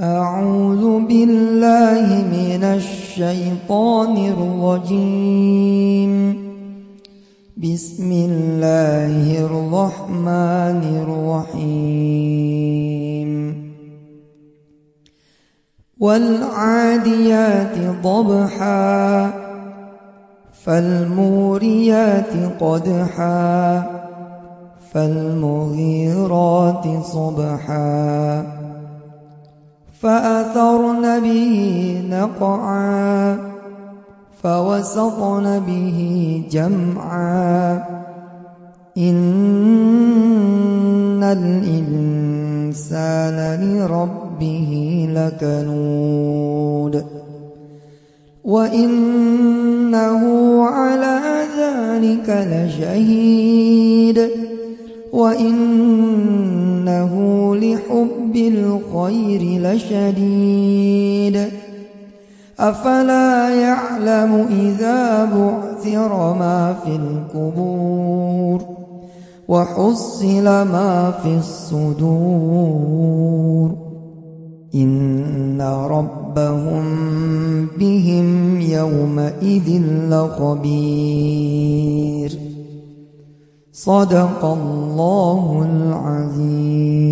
أعوذ بالله من الشيطان الرجيم. بسم الله الرحمن الرحيم. والعاديات ضبحا فالموريات قدحا فالمغيرات صبحا. فأثرن به نقعا فوسطن به جمعا. إن الإنسان لربه لكنود. وإنه على ذلك لشهيد. وإنه لحب الخير لشديد. أفلا يعلم إذا بعثر ما في القبور وحصل ما في الصدور. إن ربهم بهم يومئذ لخبير. صدق الله العظيم.